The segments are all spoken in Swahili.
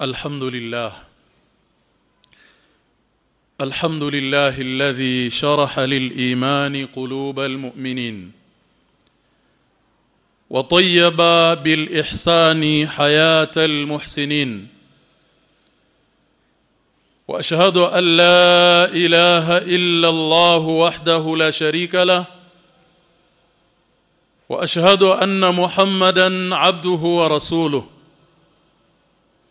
الحمد لله الحمد لله الذي شرح للإيمان قلوب المؤمنين وطيب بالإحسان حياة المحسنين وأشهد أن لا إله إلا الله وحده لا شريك له وأشهد أن محمدا عبده ورسوله.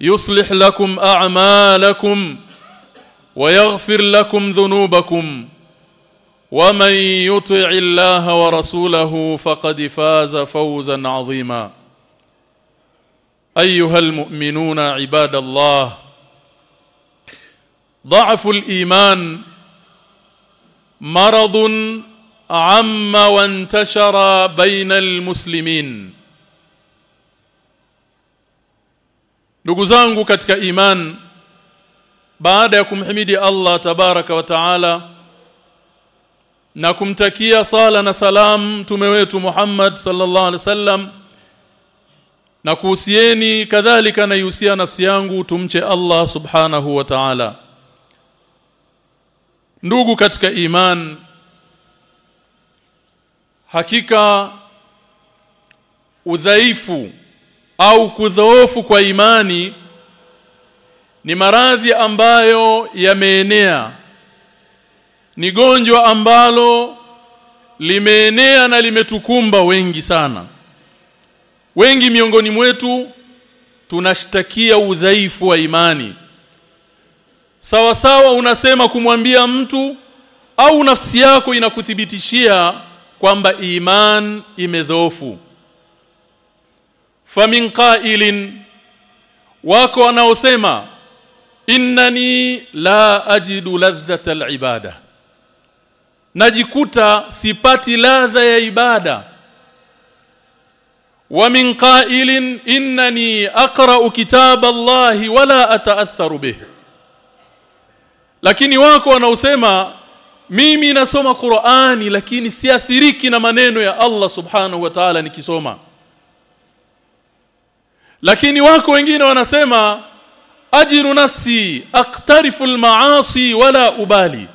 يصلح لكم أعمالكم ويغفر لكم ذنوبكم ومن يطع الله ورسوله فقد فاز فوزا عظيما. أيها المؤمنون عباد الله ضعف الإيمان مرض عم وانتشر بين المسلمين. Ndugu zangu katika iman baada ya kumhimidi Allah tabaraka wa taala na kumtakia sala na salam mtume wetu Muhammad sallallahu alaihi wasallam na kuhusieni kadhalika naihusia nafsi yangu tumche Allah subhanahu wa ta'ala. Ndugu katika iman hakika udhaifu au kudhoofu kwa imani ni maradhi ambayo yameenea. Ni gonjwa ambalo limeenea na limetukumba wengi sana. Wengi miongoni mwetu tunashtakia udhaifu wa imani. Sawa sawa unasema kumwambia mtu au nafsi yako inakuthibitishia kwamba iman imedhoofu famin qailin wako wanaosema innani la ajidu ladhata alibada. Najikuta sipati ladha ya ibada. Wa min qailin innani aqra'u kitab Allah wala ata'atharu bih. Lakini wako wanaosema mimi nasoma Qur'ani lakini siathiriki na maneno ya Allah subhanahu wa ta'ala nikisoma lakini wako wengine wanasema ajiru nafsi aqtarifu almaasi wala ubali.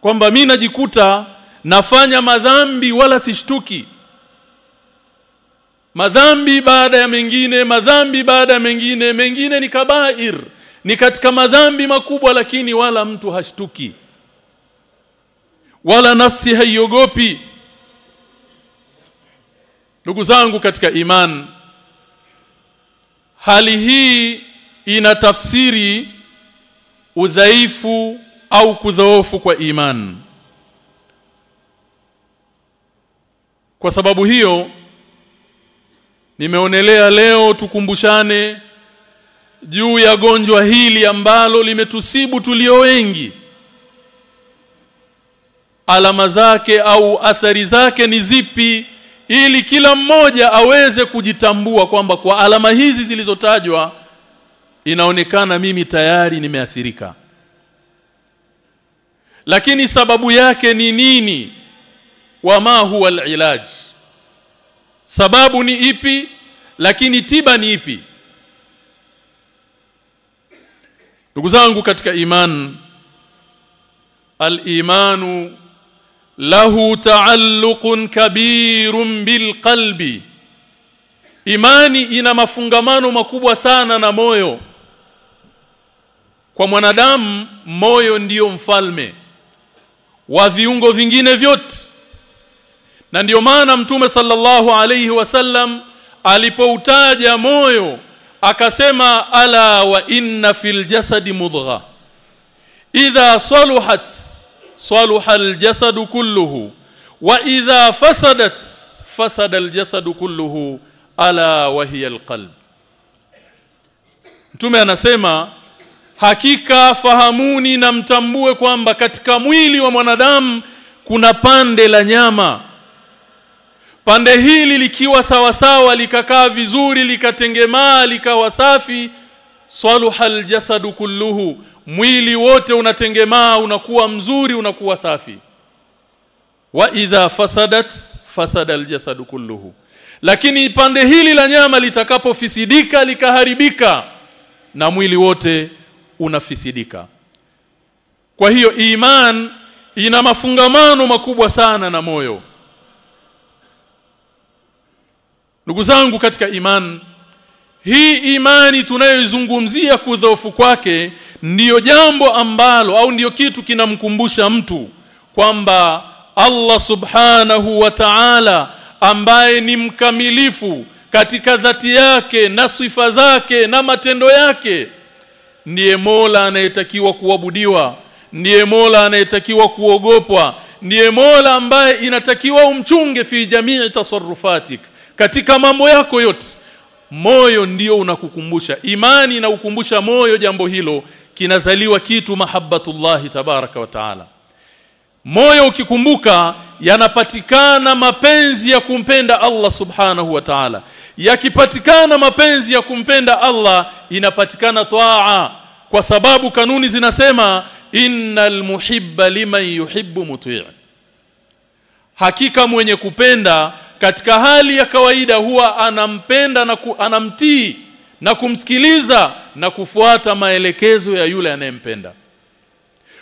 Kwamba mimi najikuta nafanya madhambi wala sishtuki. Madhambi baada ya mengine madhambi baada ya mengine mengine ni kabair. Ni katika madhambi makubwa lakini wala mtu hashtuki. Wala nafsi haiogopi. Ndugu zangu katika iman hali hii ina tafsiri udhaifu au kudhoofu kwa iman. Kwa sababu hiyo nimeonelea leo tukumbushane juu ya gonjwa hili ambalo limetusibu tulio wengi. Alama zake au athari zake ni zipi ili kila mmoja aweze kujitambua kwamba kwa alama hizi zilizotajwa inaonekana mimi tayari nimeathirika. Lakini sababu yake ni nini? Wama huwa alilaj? Sababu ni ipi? Lakini tiba ni ipi? Ndugu zangu katika iman al-imanu lahu taalluqun kabirun bilqalbi imani ina mafungamano makubwa sana na moyo. Kwa mwanadamu moyo ndiyo mfalme wa viungo vingine vyote. Na ndiyo maana mtume sallallahu alayhi wasallam alipoutaja moyo akasema ala wa inna fil jasadi mudgha. Idha saluhat saluha الجسد wa idha fasadat fasada aljasadu kulluhu ala hiya alqalb Mtume anasema hakika fahamuni na mtambue kwamba katika mwili wa mwanadamu kuna pande la nyama. Pande hili likiwa sawasawa likakaa vizuri likatengemaa likawa safi saluhal jasadu kulluhu. Mwili wote unatengemaa unakuwa mzuri unakuwa safi. Wa idha fasadat fasada aljasadu kulluhu. Lakini pande hili la nyama litakapofisidika likaharibika na mwili wote unafisidika. Kwa hiyo iman ina mafungamano makubwa sana na moyo. Ndugu zangu katika iman hii imani tunayoizungumzia kudhoofu kwake ndiyo jambo ambalo au ndiyo kitu kinamkumbusha mtu kwamba Allah subhanahu wa ta'ala ambaye ni mkamilifu katika dhati yake na sifa zake na matendo yake ndiye Mola anayetakiwa kuabudiwa ndiye Mola anayetakiwa kuogopwa ndiye Mola ambaye inatakiwa umchunge fi jamii tasarrufatik katika mambo yako yote moyo ndio unakukumbusha. Imani inakukumbusha moyo jambo hilo kinazaliwa kitu mahabbatullahi tabaraka wa taala. Moyo ukikumbuka yanapatikana mapenzi ya kumpenda Allah subhanahu wa ta'ala. Yakipatikana mapenzi ya kumpenda Allah inapatikana taa kwa sababu kanuni zinasema innal muhibba liman yuhibbu muti' hakika mwenye kupenda katika hali ya kawaida huwa anampenda na ku, anamtii na kumsikiliza na kufuata maelekezo ya yule anayempenda.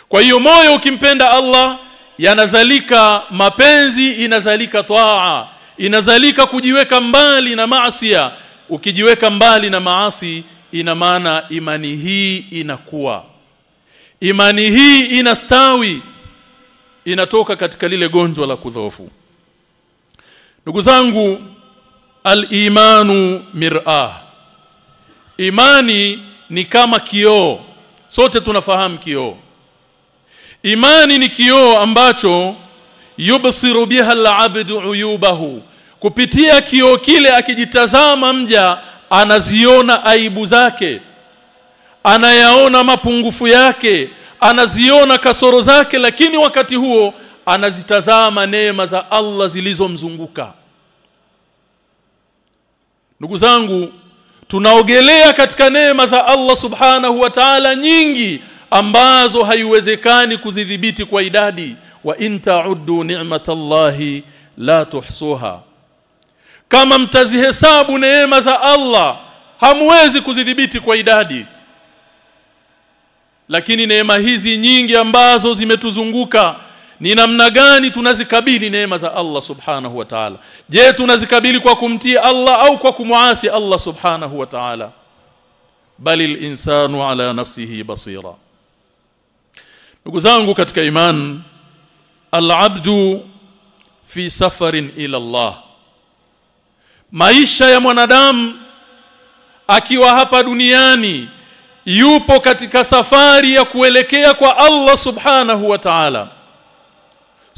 Kwa hiyo moyo ukimpenda Allah yanazalika mapenzi inazalika taa inazalika kujiweka mbali na maasiya. Ukijiweka mbali na maasi ina maana imani hii inakuwa imani hii inastawi inatoka katika lile gonjwa la kudhoofu ndugu zangu al-imanu mir'ah imani ni kama kioo. Sote tunafahamu kioo. Imani ni kioo ambacho yubsiru biha al-abdu uyubahu. Kupitia kioo kile akijitazama mja anaziona aibu zake. Anayaona mapungufu yake. Anaziona kasoro zake. Lakini wakati huo anazitazama neema za Allah zilizomzunguka. Ndugu zangu tunaogelea katika neema za Allah subhanahu wa ta'ala nyingi ambazo haiwezekani kuzidhibiti kwa idadi. Wa inta'uddu ni'matallahi la tuhsuha. Kama mtazihesabu neema za Allah hamwezi kuzidhibiti kwa idadi. Lakini neema hizi nyingi ambazo zimetuzunguka ni namna gani tunazikabili neema za Allah subhanahu wa ta'ala? Je tunazikabili kwa kumtii Allah au kwa kumuasi Allah subhanahu wa ta'ala? Bali al-insanu ala nafsihi basira. Ndugu zangu katika iman al-abdu fi safarin ila Allah. Maisha ya mwanadamu akiwa hapa duniani yupo katika safari ya kuelekea kwa Allah subhanahu wa ta'ala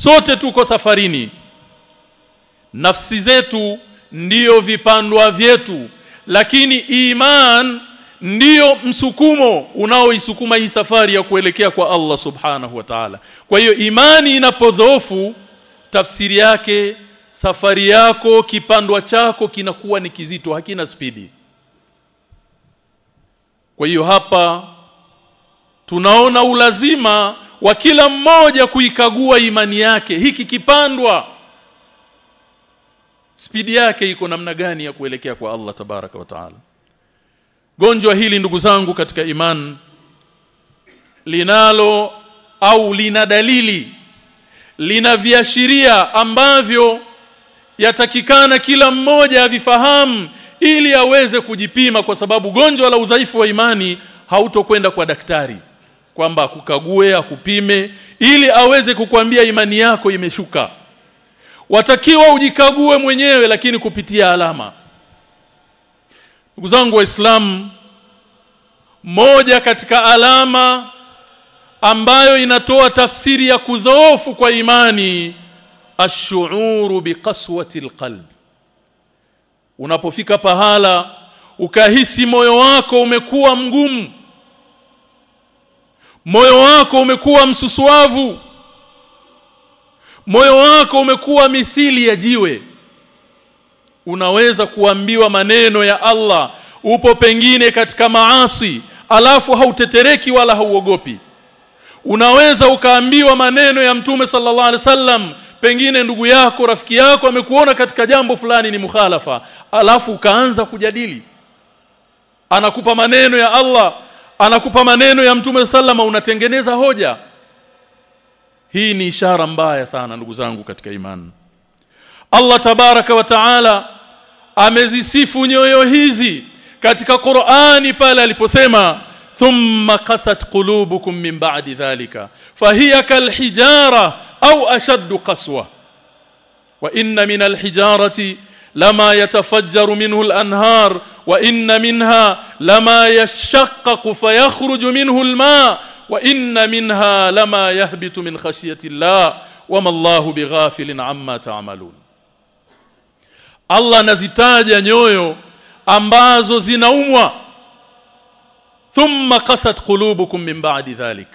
sote tuko safarini. Nafsi zetu ndiyo vipandwa vyetu lakini iman ndiyo msukumo unaoisukuma hii safari ya kuelekea kwa Allah subhanahu wa ta'ala. Kwa hiyo imani inapodhoofu tafsiri yake safari yako kipandwa chako kinakuwa ni kizito hakina spidi. Kwa hiyo hapa tunaona ulazima wa kila mmoja kuikagua imani yake. Hiki kipandwa. Spidi yake iko namna gani ya kuelekea kwa Allah tabaraka wa taala? Gonjwa hili ndugu zangu katika iman linalo au lina dalili lina viashiria ambavyo yatakikana kila mmoja avifahamu ili aweze kujipima kwa sababu gonjwa la udhaifu wa imani hautokwenda kwa daktari kwamba akukague akupime ili aweze kukwambia imani yako imeshuka. Watakiwa ujikague mwenyewe lakini kupitia alama. Ndugu zangu waislamu moja katika alama ambayo inatoa tafsiri ya kudhoofu kwa imani ashuuru biqaswati alqalb. Unapofika pahala ukahisi moyo wako umekuwa mgumu moyo wako umekuwa msusuavu. Moyo wako umekuwa mithili ya jiwe. Unaweza kuambiwa maneno ya Allah upo pengine katika maasi alafu hautetereki wala hauogopi. Unaweza ukaambiwa maneno ya mtume sallallahu alaihi wasallam pengine ndugu yako rafiki yako amekuona katika jambo fulani ni mukhalafa alafu ukaanza kujadili. Anakupa maneno ya Allah anakupa maneno ya mtume sallama unatengeneza hoja. Hii ni ishara mbaya sana ndugu zangu katika imani. Allah tabaraka wa taala amezisifu nyoyo hizi katika Qur'ani pale aliposema thumma qasat qulubukum min ba'di dhalika fahiya kalhijara au ashaddu qaswa. Wa inna min alhijarati lama yatafajjaru minhu alanhar wa inna minha lama yashaqqaqu fayakhruju minhu alma wa inna minha lama yahbitu min khashyati Allah wama Allahu bighafilin amma ta'malun. Allah anazitaja nyoyo ambazo zinaumwa. Thumma qasat qulubukum min ba'di dhalik.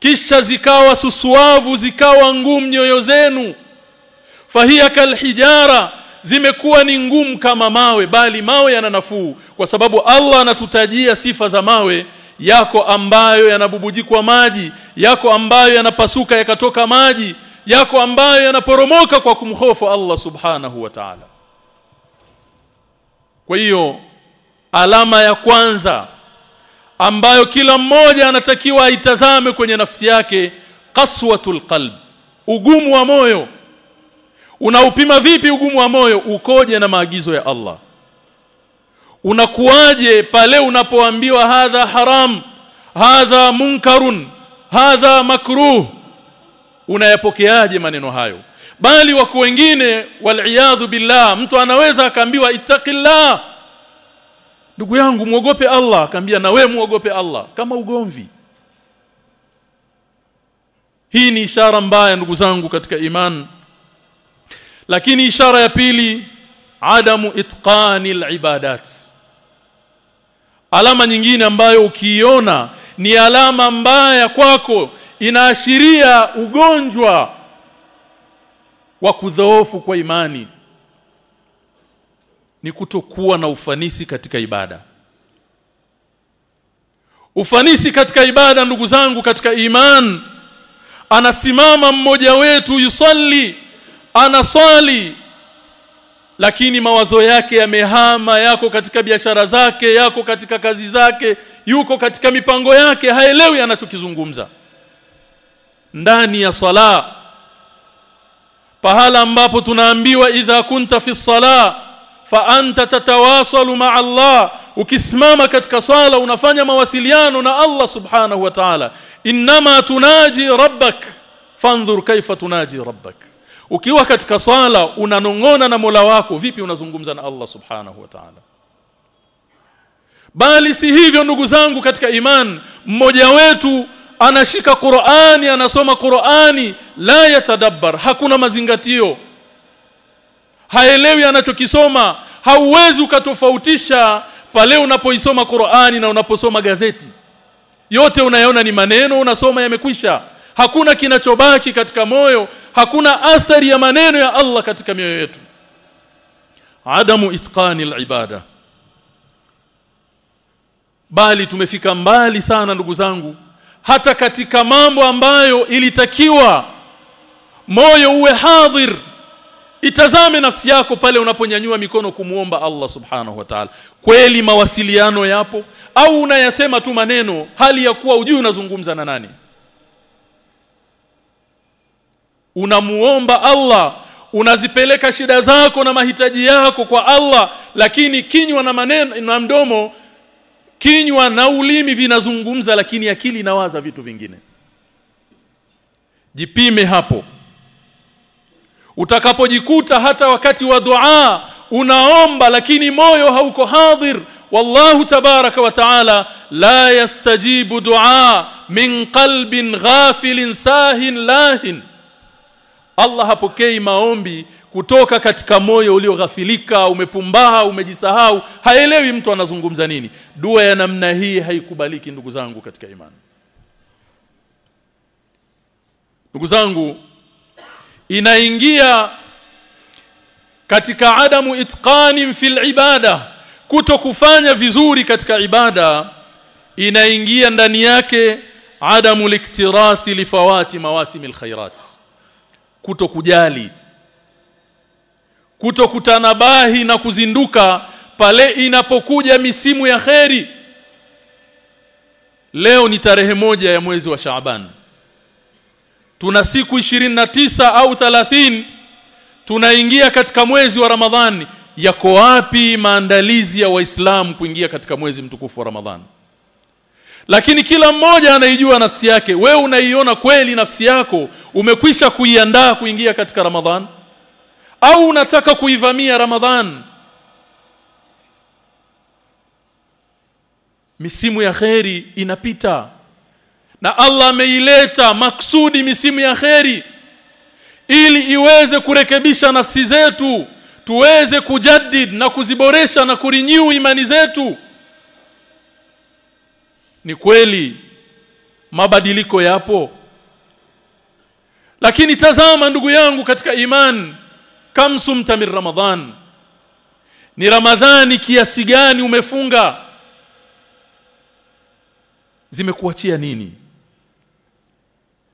Kisha zikawa susuavu zikawa ngumu nyoyo zenu. Fahiya kalhijara zimekuwa ni ngumu kama mawe bali mawe yana nafuu kwa sababu Allah anatutajia sifa za mawe yako ambayo yanabubujikwa maji yako ambayo yanapasuka yakatoka maji yako ambayo yanaporomoka kwa kumhofu Allah subhanahu wa ta'ala. Kwa hiyo alama ya kwanza ambayo kila mmoja anatakiwa aitazame kwenye nafsi yake qaswatul qalb ugumu wa moyo unaupima vipi ugumu wa moyo? Ukoje na maagizo ya Allah? Unakuwaje pale unapoambiwa hadha haram hadha munkarun hadha makruh unayapokeaje maneno hayo? Bali wako wengine waliaadhu billah mtu anaweza akaambiwa ittaqillah. Ndugu yangu muogope Allah akaambia na we muogope Allah kama ugomvi. Hii ni ishara mbaya ndugu zangu katika iman lakini ishara ya pili adamu itqani alibadat. Alama nyingine ambayo ukiiona ni alama mbaya kwako inaashiria ugonjwa wa kudhoofu kwa imani. Ni kutokuwa na ufanisi katika ibada. Ufanisi katika ibada ndugu zangu katika iman anasimama mmoja wetu yusalli anaswali lakini mawazo yake yamehama yako katika biashara zake yako katika kazi zake yuko katika mipango yake haelewi anachokizungumza. Ndani ya sala pahala ambapo tunaambiwa idha kunta fi sala fa anta tatawasalu ma Allah. Ukisimama katika sala unafanya mawasiliano na Allah subhanahu wa ta'ala. Inma tunaji rabbak fanzur kaifa tunaji rabbak ukiwa katika swala unanong'ona na Mola wako vipi unazungumza na Allah subhanahu wa ta'ala? Bali si hivyo ndugu zangu katika iman mmoja wetu anashika Qur'ani anasoma Qur'ani la yatadabbar hakuna mazingatio. Haelewi anachokisoma hauwezi ukatofautisha pale unapoisoma Qur'ani na unaposoma gazeti. Yote unayaona ni maneno unasoma yamekwisha hakuna kinachobaki katika moyo hakuna athari ya maneno ya Allah katika mioyo yetu. Adamu itqani alibada. Bali tumefika mbali sana ndugu zangu hata katika mambo ambayo ilitakiwa moyo uwe hadhir. Itazame nafsi yako pale unaponyanyua mikono kumuomba Allah subhanahu wa ta'ala. Kweli mawasiliano yapo? Au unayasema tu maneno hali ya kuwa ujui unazungumza na nani unamuomba Allah unazipeleka shida zako na mahitaji yako kwa Allah lakini kinywa na maneno na mdomo kinywa na ulimi vinazungumza lakini akili inawaza vitu vingine. Jipime hapo. Utakapojikuta hata wakati wa dua unaomba lakini moyo hauko hadhir. Wallahu tabaraka wa taala la yastajibu dua min qalbin ghafilin sahin lahin Allah hapokei maombi kutoka katika moyo ulioghafilika umepumbaa umejisahau haelewi mtu anazungumza nini. Dua ya namna hii haikubaliki ndugu zangu katika imani. Ndugu zangu inaingia katika adamu itqani fil ibada kuto kufanya vizuri katika ibada inaingia ndani yake adamu liktirathi lifawati mawasimil khairat kuto kutokutanabahi kuto kutanabahi na kuzinduka pale inapokuja misimu ya kheri. Leo ni tarehe moja ya mwezi wa Shaaban. Tuna siku tisa au 30 tunaingia katika mwezi wa Ramadhani. Yako wapi maandalizi ya waislamu kuingia katika mwezi mtukufu wa Ramadhani lakini kila mmoja anaijua nafsi yake. Wewe unaiona kweli nafsi yako umekwisha kuiandaa kuingia katika ramadhan? Au unataka kuivamia Ramadhan? Misimu ya kheri inapita. Na Allah ameileta maksudi misimu ya kheri. Ili iweze kurekebisha nafsi zetu tuweze kujadid na kuziboresha na kurinyu imani zetu ni kweli mabadiliko yapo. Lakini tazama ndugu yangu katika iman kamsum tamir ramadhan. Ni ramadhani kiasi gani umefunga? Zimekuachia nini?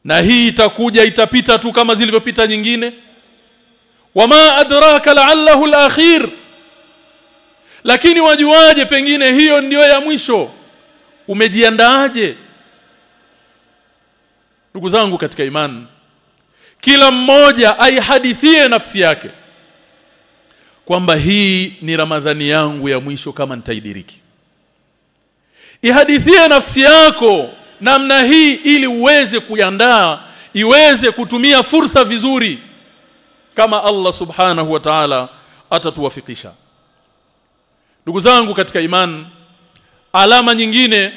Na hii itakuja itapita tu kama zilivyopita nyingine? Wama adraka la'allahu al-akhir. Lakini wajuaje pengine hiyo ndiyo ya mwisho umejiandaaje? Ndugu zangu katika imani kila mmoja aihadithie nafsi yake kwamba hii ni ramadhani yangu ya mwisho kama nitaidiriki ihadithie nafsi yako namna hii ili uweze kuiandaa iweze kutumia fursa vizuri kama Allah subhanahu wa ta'ala atatuwafikisha. Ndugu zangu katika imani alama nyingine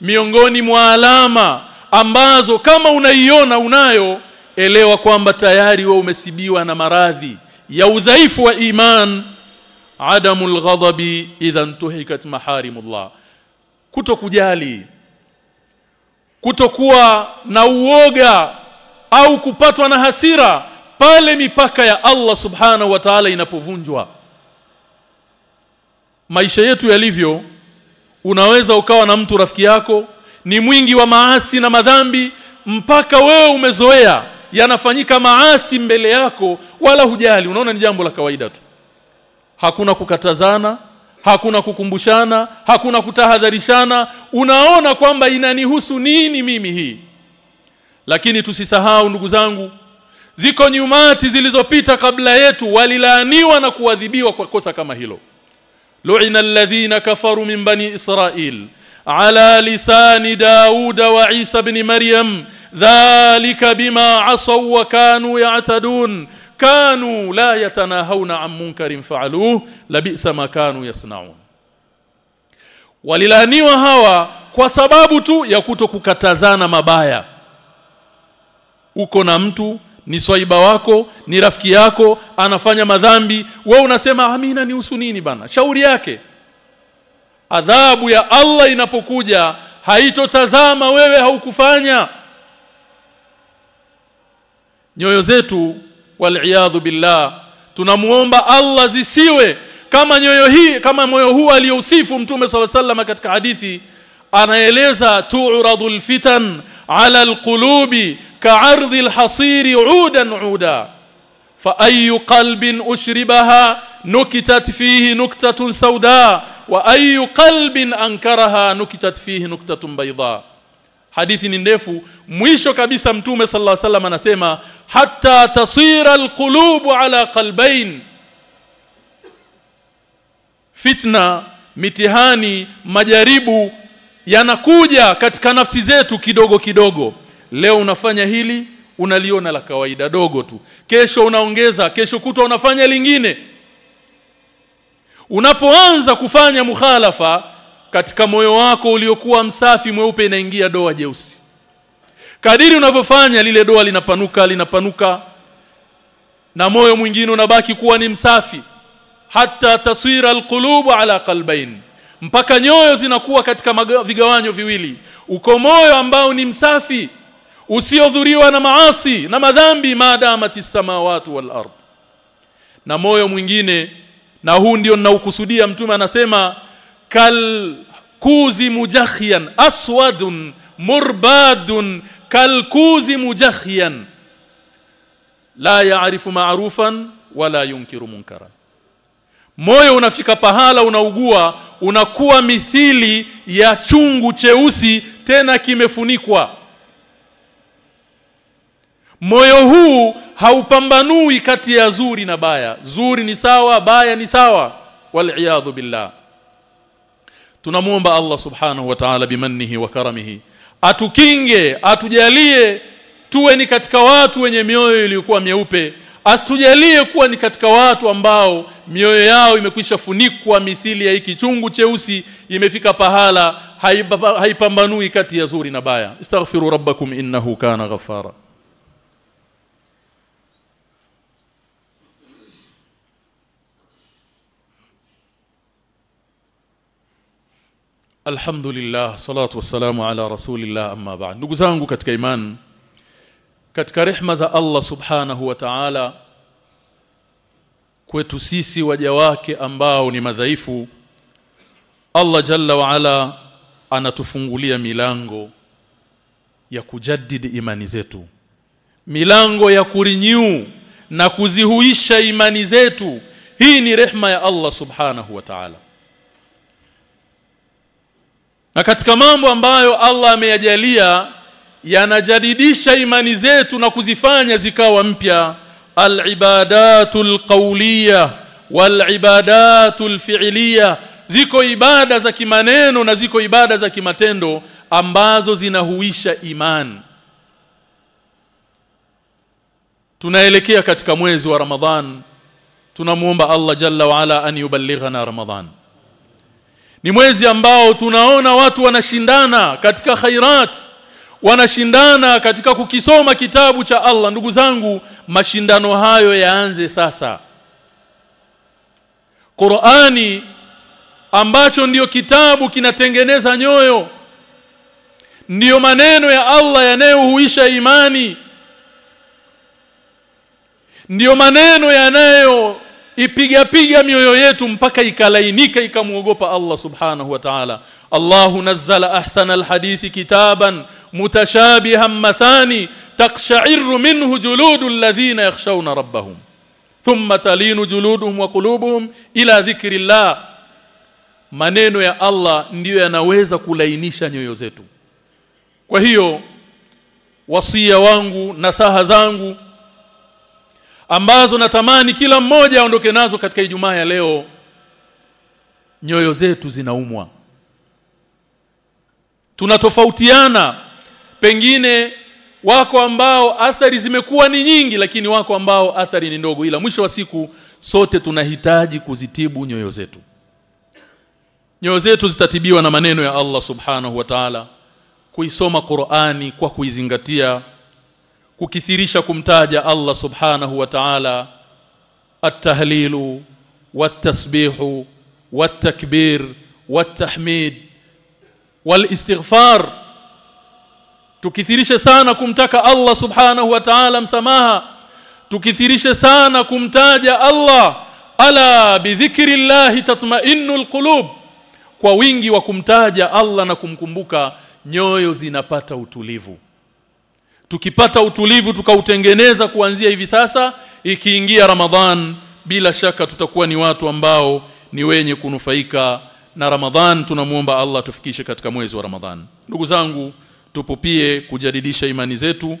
miongoni mwa alama ambazo kama unaiona unayo elewa kwamba tayari wewe umesibiwa na maradhi ya udhaifu wa iman adamul ghadabi idha tuhikat maharimullah. Kutokujali kutokuwa na uoga au kupatwa na hasira pale mipaka ya Allah subhanahu wa ta'ala inapovunjwa. Maisha yetu yalivyo unaweza ukawa na mtu rafiki yako ni mwingi wa maasi na madhambi mpaka wewe umezoea yanafanyika maasi mbele yako wala hujali. Unaona ni jambo la kawaida tu. Hakuna kukatazana hakuna kukumbushana hakuna kutahadharishana. Unaona kwamba inanihusu nini mimi hii? Lakini tusisahau ndugu zangu ziko nyumati zilizopita kabla yetu walilaaniwa na kuadhibiwa kwa kosa kama hilo lu'ina alladhina kafaru min bani israil ala lisani dauda wa isa ibn maryam dhalika bima asaw wa kanu ya'tadun kanu la yatanahawna an munkarin fa'aluhu labisa ma kanu yasnaun walilaniwa hawa kwa sababu tu ya kutokukatazana mabaya. Uko na mtu ni swaiba wako ni rafiki yako anafanya madhambi wewe unasema amina ni usu nini bana? Shauri yake. Adhabu ya Allah inapokuja haitotazama wewe haukufanya. Nyoyo zetu waliaadhu billah tunamuomba Allah zisiwe. Kama nyoyo hii kama moyo huu aliyousifu mtume swalla sallam katika hadithi anaeleza tu'radu alfitan ala alqulubi ka'ardhi alhasiri udan uda. Fa ayu qalbin ushribaha nukitat fihi nuktatun sauda wa ayu qalbin ankaraha nukitat fihi nuktatun bayda. Hadithi ni ndefu. Mwisho kabisa mtume sallallahu alaihi wasallam anasema hatta tasira alqulubu ala qalbain fitna mitihani majaribu yanakuja katika nafsi zetu kidogo kidogo. Leo unafanya hili unaliona la kawaida dogo tu. Kesho unaongeza kesho kutwa unafanya lingine. Unapoanza kufanya mukhalafa katika moyo wako uliokuwa msafi mweupe inaingia doa jeusi. Kadiri unavyofanya lile doa linapanuka linapanuka na moyo mwingine unabaki kuwa ni msafi. Hata taswira alqulubu ala qalbain mpaka nyoyo zinakuwa katika vigawanyo viwili. Uko moyo ambao ni msafi usiodhuriwa na maasi na madhambi maadamati samawati wal ard. Na moyo mwingine na huu ndio ninaukusudia mtume anasema kal kuzi mujakhiyan aswadun murbadun kal kuzi mujakhiyan. La yaarifu ma'rufan wala yunkiru munkaran moyo unafika pahala unaugua unakuwa mithili ya chungu cheusi tena kimefunikwa. Moyo huu haupambanui kati ya zuri na baya. Zuri ni sawa baya ni sawa. Wal billah. Tunamuomba Allah subhanahu wa ta'ala bimannihi wa karamihi. Atukinge atujalie tuwe ni katika watu wenye mioyo iliyokuwa myeupe asitujalie kuwa ni katika watu ambao mioyo yao imekwisha funikwa mithili ya hiki chungu cheusi imefika pahala haipambanui kati ya zuri na baya. Astaghfiru rabbakum innahu kana ghafara Alhamdulillah salatu wassalamu ala rasulillah amma ba'd. Ndugu zangu katika imani katika rehma za Allah subhanahu wa ta'ala kwetu sisi waja wake ambao ni madhaifu Allah jalla wa ala anatufungulia milango ya kujaddidi imani zetu milango ya kurinyu na kuzihuisha imani zetu. Hii ni rehma ya Allah subhanahu wa ta'ala. Na katika mambo ambayo Allah ameyajalia yanajadidisha imani zetu na kuzifanya zikawa mpya. Al-ibadatul qawliya wal-ibadatul fi'liya ziko ibada za kimaneno na ziko ibada za kimatendo ambazo zinahuisha imani tunaelekea katika mwezi wa Ramadhan. Tunamuomba Allah jalla wa ala an yuballighana Ramadhan. Ni mwezi ambao tunaona watu wanashindana katika khairat wanashindana katika kukisoma kitabu cha Allah. Ndugu zangu mashindano hayo yaanze sasa. Qur'ani ambacho ndiyo kitabu kinatengeneza nyoyo ndiyo maneno ya Allah yanayohuisha imani ndiyo maneno yanayo ipiga piga mioyo yetu mpaka ikalainika ikamuogopa Allah subhanahu wa ta'ala. Allahu nazzala ahsana alhadithi kitaban mutashabihan mathani taqsha'iru minhu juludu alladhina yakhshawna rabbahum thumma talinu juluduhum wa qulubuhum ila dhikrillah. Maneno ya Allah ndiyo yanaweza kulainisha nyoyo zetu. Kwa hiyo wasia wangu nasaha zangu ambazo natamani kila mmoja aondoke nazo katika Ijumaa ya leo nyoyo zetu zinaumwa. Tunatofautiana pengine wako ambao athari zimekuwa ni nyingi lakini wako ambao athari ni ndogo. Ila mwisho wa siku sote tunahitaji kuzitibu nyoyo zetu. Nyoyo zetu zitatibiwa na maneno ya Allah subhanahu wa ta'ala kuisoma Qur'ani kwa kuizingatia kukithirisha kumtaja Allah subhanahu wa ta'ala at-tahlilu wat-tasbihu wat-takbir wat-tahmid wal-istighfar tukithirishe sana kumtaka Allah subhanahu wa ta'ala msamaha. Tukithirishe sana kumtaja Allah. Ala bidhikrillahi tatma'innul qulub. Kwa wingi wa kumtaja Allah na kumkumbuka nyoyo zinapata utulivu. Tukipata utulivu tukautengeneza kuanzia hivi sasa ikiingia Ramadhan bila shaka tutakuwa ni watu ambao ni wenye kunufaika. Na Ramadhan tunamuomba Allah tufikishe katika mwezi wa Ramadhan. Ndugu zangu tupupie kujadidisha imani zetu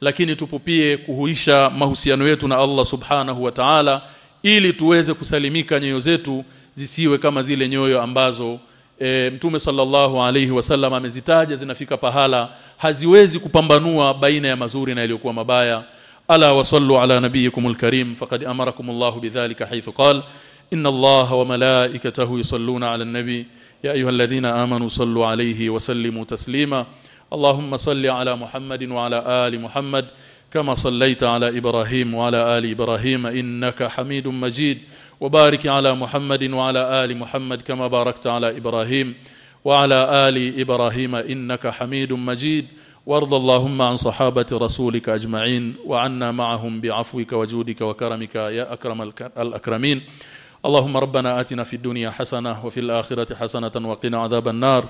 lakini tupupie kuhuisha mahusiano yetu na Allah subhanahu wa ta'ala ili tuweze kusalimika nyoyo zetu zisiwe kama zile nyoyo ambazo e, Mtume sallallahu alayhi wasallam amezitaja zinafika pahala haziwezi kupambanua baina ya mazuri na yaliyokuwa mabaya. Ala wasallu ala nabiyikumul karim faqad amarakumullahu bidhalika haythu qala allaha wa malaikatahu yusalluna ala an-nabi ya ayyuhalladhina amanu sallu alayhi wa sallimu taslima اللهم صل على محمد وعلى آل محمد كما صليت على إبراهيم وعلى آل إبراهيم إنك حميد مجيد وبارك على محمد وعلى آل محمد كما باركت على إبراهيم وعلى آل إبراهيم إنك حميد مجيد وارض اللهم عن صحابة رسولك أجمعين وعنا معهم بعفوك وجودك وكرمك يا أكرم الأكرمين. اللهم ربنا آتنا في الدنيا حسنة وفي الآخرة حسنة وقنا عذاب النار.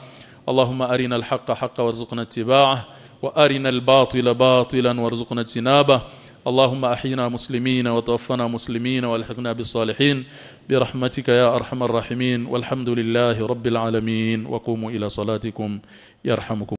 اللهم أرنا الحق حقا وارزقنا اتباعه وأرنا الباطل باطلا وارزقنا اجتنابه. اللهم أحينا مسلمين وتوفنا مسلمين وألحقنا بالصالحين. برحمتك يا أرحم الراحمين. والحمد لله رب العالمين. وقوموا إلى صلاتكم يرحمكم.